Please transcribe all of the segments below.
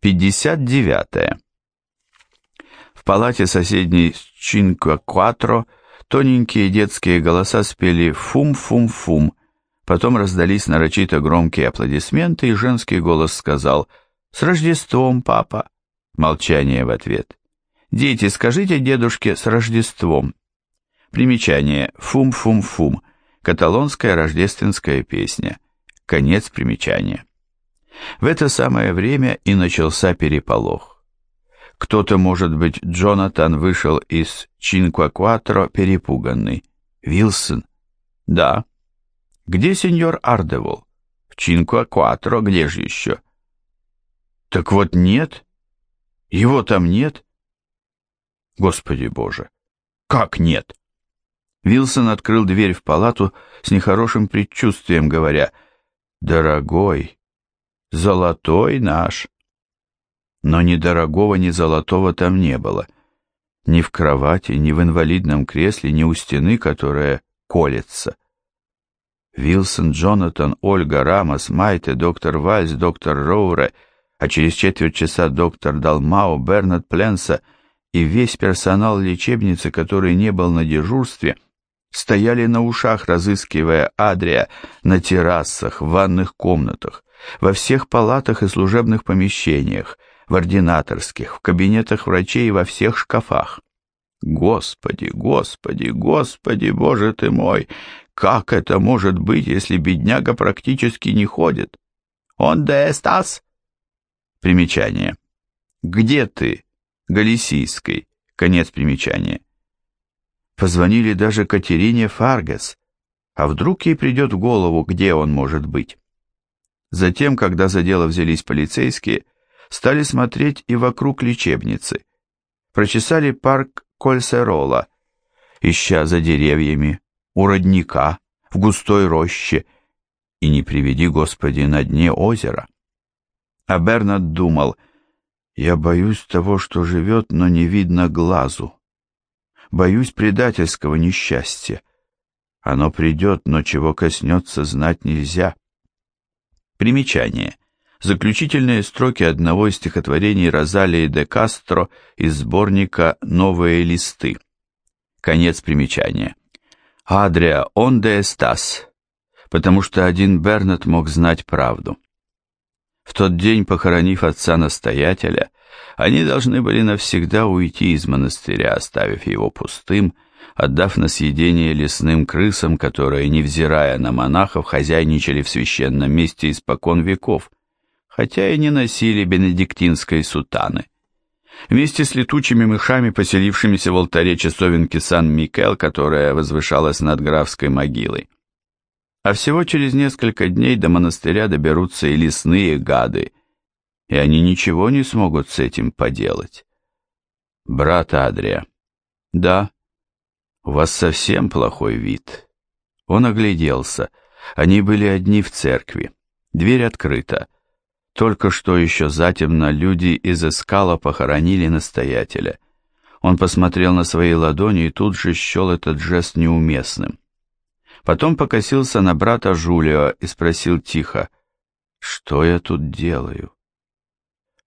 59. В палате соседней с Чинква-Кватро тоненькие детские голоса спели «фум-фум-фум», потом раздались нарочито громкие аплодисменты, и женский голос сказал «С Рождеством, папа!» Молчание в ответ. «Дети, скажите дедушке с Рождеством!» Примечание «фум-фум-фум» каталонская рождественская песня. Конец примечания. В это самое время и начался переполох. Кто-то, может быть, Джонатан вышел из Чинквакуатро перепуганный. Вилсон? Да. Где сеньор Ардевол? В Чинквакуатро, где же еще? Так вот нет. Его там нет. Господи Боже, как нет? Вилсон открыл дверь в палату с нехорошим предчувствием, говоря, «Дорогой, золотой наш. Но ни дорогого, ни золотого там не было. Ни в кровати, ни в инвалидном кресле, ни у стены, которая колется. Вилсон, Джонатан, Ольга, Рамос, Майте, доктор Вальс, доктор Роуре, а через четверть часа доктор Далмао, Бернард Пленса и весь персонал лечебницы, который не был на дежурстве, стояли на ушах, разыскивая Адрия на террасах, в ванных комнатах, во всех палатах и служебных помещениях, в ординаторских, в кабинетах врачей и во всех шкафах. Господи, Господи, Господи, Боже ты мой, как это может быть, если бедняга практически не ходит? Он де эстас? Примечание. Где ты? Галисийской. Конец примечания. Позвонили даже Катерине Фаргес. А вдруг ей придет в голову, где он может быть? Затем, когда за дело взялись полицейские, стали смотреть и вокруг лечебницы. Прочесали парк Кольсерола, ища за деревьями, у родника, в густой роще, и не приведи, Господи, на дне озера. А Бернард думал, я боюсь того, что живет, но не видно глазу. Боюсь предательского несчастья. Оно придет, но чего коснется, знать нельзя. Примечание. Заключительные строки одного из стихотворений Розалии де Кастро из сборника «Новые листы». Конец примечания. «Адриа он де эстас», потому что один Бернет мог знать правду. В тот день, похоронив отца-настоятеля, они должны были навсегда уйти из монастыря, оставив его пустым, отдав на съедение лесным крысам, которые, невзирая на монахов, хозяйничали в священном месте испокон веков, хотя и не носили бенедиктинской сутаны. Вместе с летучими мышами, поселившимися в алтаре часовенки Сан-Микел, которая возвышалась над графской могилой. А всего через несколько дней до монастыря доберутся и лесные гады, и они ничего не смогут с этим поделать. Брат Адрия. Да, «У вас совсем плохой вид». Он огляделся. Они были одни в церкви. Дверь открыта. Только что еще затемно люди из Эскала похоронили настоятеля. Он посмотрел на свои ладони и тут же счел этот жест неуместным. Потом покосился на брата Жулио и спросил тихо, «Что я тут делаю?»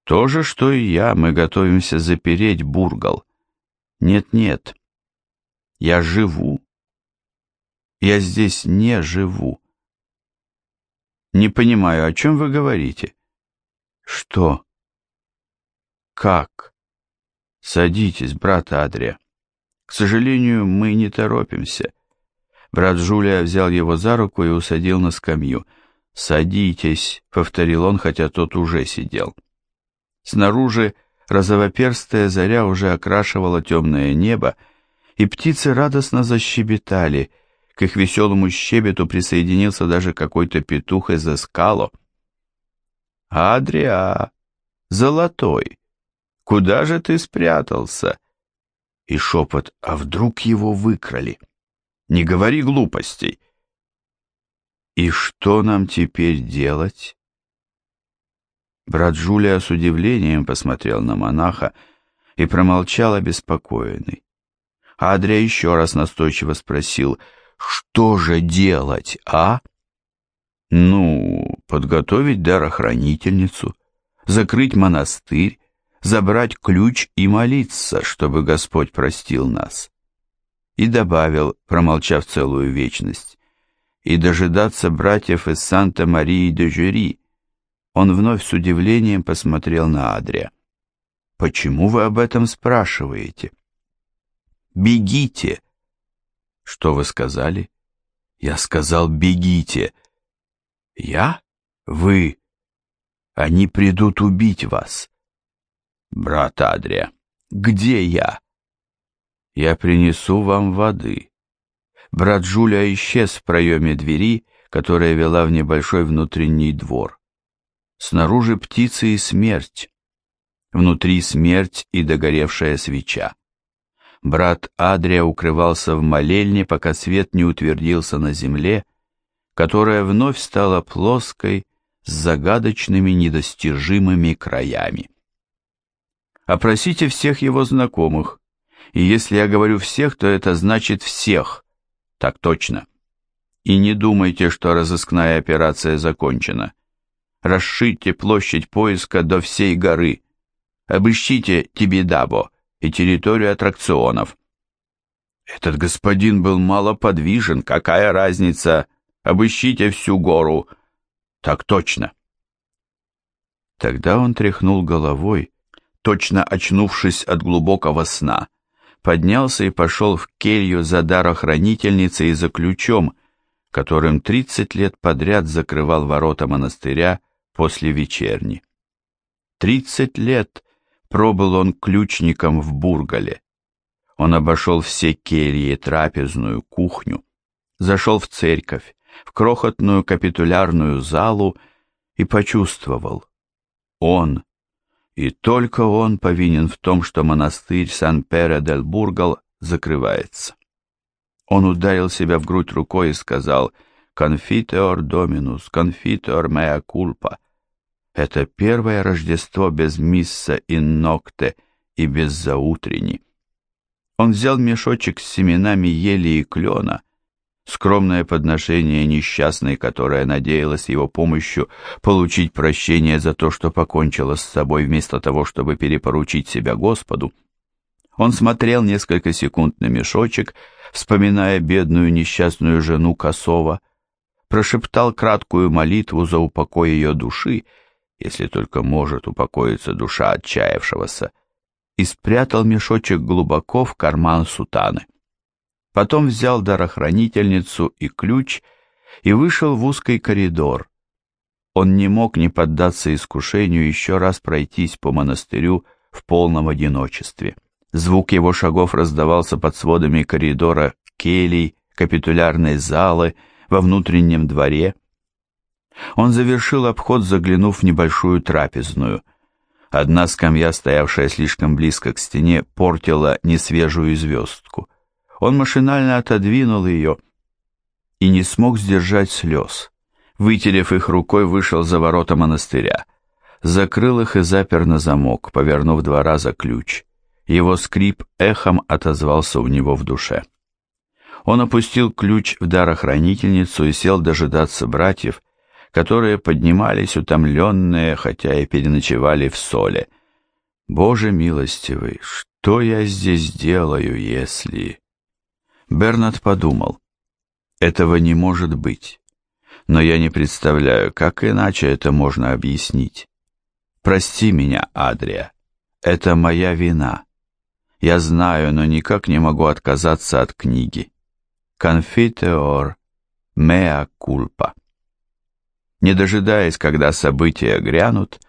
«То же, что и я, мы готовимся запереть Бургал». «Нет-нет, я живу. Я здесь не живу. Не понимаю, о чем вы говорите? Что? Как? Садитесь, брат Адрия. К сожалению, мы не торопимся. Брат Жулия взял его за руку и усадил на скамью. «Садитесь», — повторил он, хотя тот уже сидел. Снаружи розовоперстая заря уже окрашивала темное небо, и птицы радостно защебетали. К их веселому щебету присоединился даже какой-то петух из эскало. «Адриа, золотой, куда же ты спрятался?» И шепот, а вдруг его выкрали? Не говори глупостей. И что нам теперь делать? Брат Жулия с удивлением посмотрел на монаха и промолчал обеспокоенный. Адрия еще раз настойчиво спросил, что же делать, а? Ну, подготовить дарохранительницу, закрыть монастырь, забрать ключ и молиться, чтобы Господь простил нас. И добавил, промолчав целую вечность, и дожидаться братьев из Санта-Марии-де-Жюри. Он вновь с удивлением посмотрел на Адрия. «Почему вы об этом спрашиваете?» «Бегите!» «Что вы сказали?» «Я сказал, бегите!» «Я? Вы? Они придут убить вас!» «Брат Адрия, где я?» «Я принесу вам воды». Брат Жуля исчез в проеме двери, которая вела в небольшой внутренний двор. Снаружи птицы и смерть. Внутри смерть и догоревшая свеча. Брат Адрия укрывался в молельне, пока свет не утвердился на земле, которая вновь стала плоской с загадочными недостижимыми краями. Опросите всех его знакомых, и если я говорю всех, то это значит всех, так точно. И не думайте, что разыскная операция закончена. Расширьте площадь поиска до всей горы. Обыщите Тибидабо и территорию аттракционов. Этот господин был мало подвижен, какая разница? Обыщите всю гору. Так точно. Тогда он тряхнул головой, точно очнувшись от глубокого сна поднялся и пошел в келью за дарохранительницей и за ключом, которым тридцать лет подряд закрывал ворота монастыря после вечерни. Тридцать лет пробыл он ключником в Бургале. Он обошел все кельи, трапезную, кухню, зашел в церковь, в крохотную капитулярную залу и почувствовал. Он, и только он повинен в том, что монастырь Сан-Пере-дель-Бургал закрывается. Он ударил себя в грудь рукой и сказал «Конфитеор доминус, конфитеор меа кульпа». Это первое Рождество без мисса ин нокте и без заутрени. Он взял мешочек с семенами ели и клена, скромное подношение несчастной, которая надеялась его помощью получить прощение за то, что покончила с собой вместо того, чтобы перепоручить себя Господу. Он смотрел несколько секунд на мешочек, вспоминая бедную несчастную жену Косова, прошептал краткую молитву за упокой ее души, если только может упокоиться душа отчаявшегося, и спрятал мешочек глубоко в карман сутаны. Потом взял дарохранительницу и ключ и вышел в узкий коридор. Он не мог не поддаться искушению еще раз пройтись по монастырю в полном одиночестве. Звук его шагов раздавался под сводами коридора келий, капитулярной залы, во внутреннем дворе. Он завершил обход, заглянув в небольшую трапезную. Одна скамья, стоявшая слишком близко к стене, портила несвежую звездку. Он машинально отодвинул ее и не смог сдержать слез. Вытерев их рукой, вышел за ворота монастыря. Закрыл их и запер на замок, повернув два раза ключ. Его скрип эхом отозвался у него в душе. Он опустил ключ в дарохранительницу и сел дожидаться братьев, которые поднимались утомленные, хотя и переночевали в соле. «Боже милостивый, что я здесь делаю, если...» Бернард подумал, этого не может быть, но я не представляю, как иначе это можно объяснить. Прости меня, Адрия, это моя вина. Я знаю, но никак не могу отказаться от книги. Confiteor mea culpa. Не дожидаясь, когда события грянут,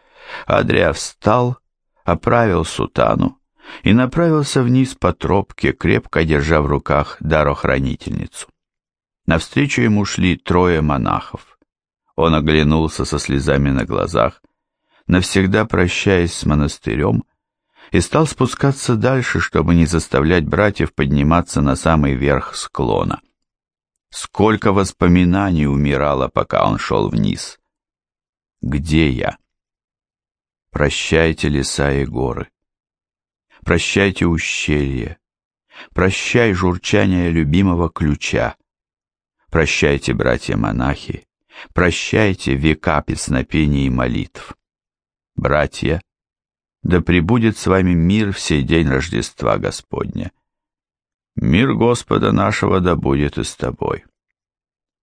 Адрия встал, оправил сутану, и направился вниз по тропке, крепко держа в руках дарохранительницу. Навстречу ему шли трое монахов. Он оглянулся со слезами на глазах, навсегда прощаясь с монастырем, и стал спускаться дальше, чтобы не заставлять братьев подниматься на самый верх склона. Сколько воспоминаний умирало, пока он шел вниз. Где я? Прощайте леса и горы. Прощайте ущелье. Прощай журчание любимого ключа. Прощайте, братья-монахи. Прощайте века песнопений и молитв. братья, да пребудет с вами мир в сей день Рождества Господня. Мир Господа нашего да будет и с тобой.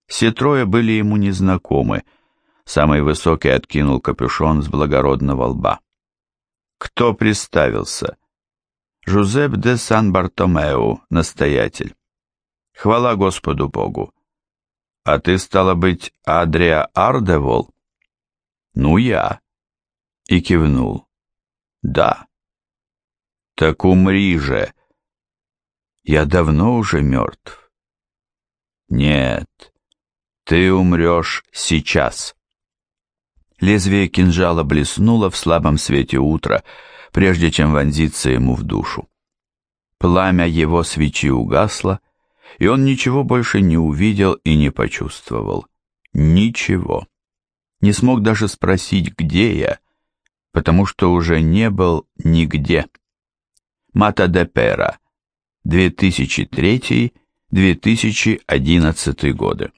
Все трое были ему незнакомы. Самый высокий откинул капюшон с благородного лба. Кто представился? Жузеп де Сан-Бартомеу, настоятель. Хвала Господу Богу. А ты, стала быть, Адриа Ардевол? Ну, я. И кивнул. Да. Так умри же. Я давно уже мертв. Нет, ты умрешь сейчас. Лезвие кинжала блеснуло в слабом свете утра, прежде чем вонзиться ему в душу. Пламя его свечи угасло, и он ничего больше не увидел и не почувствовал. Ничего. Не смог даже спросить, где я, потому что уже не был нигде. Мата де Пера, 2003-2011 годы.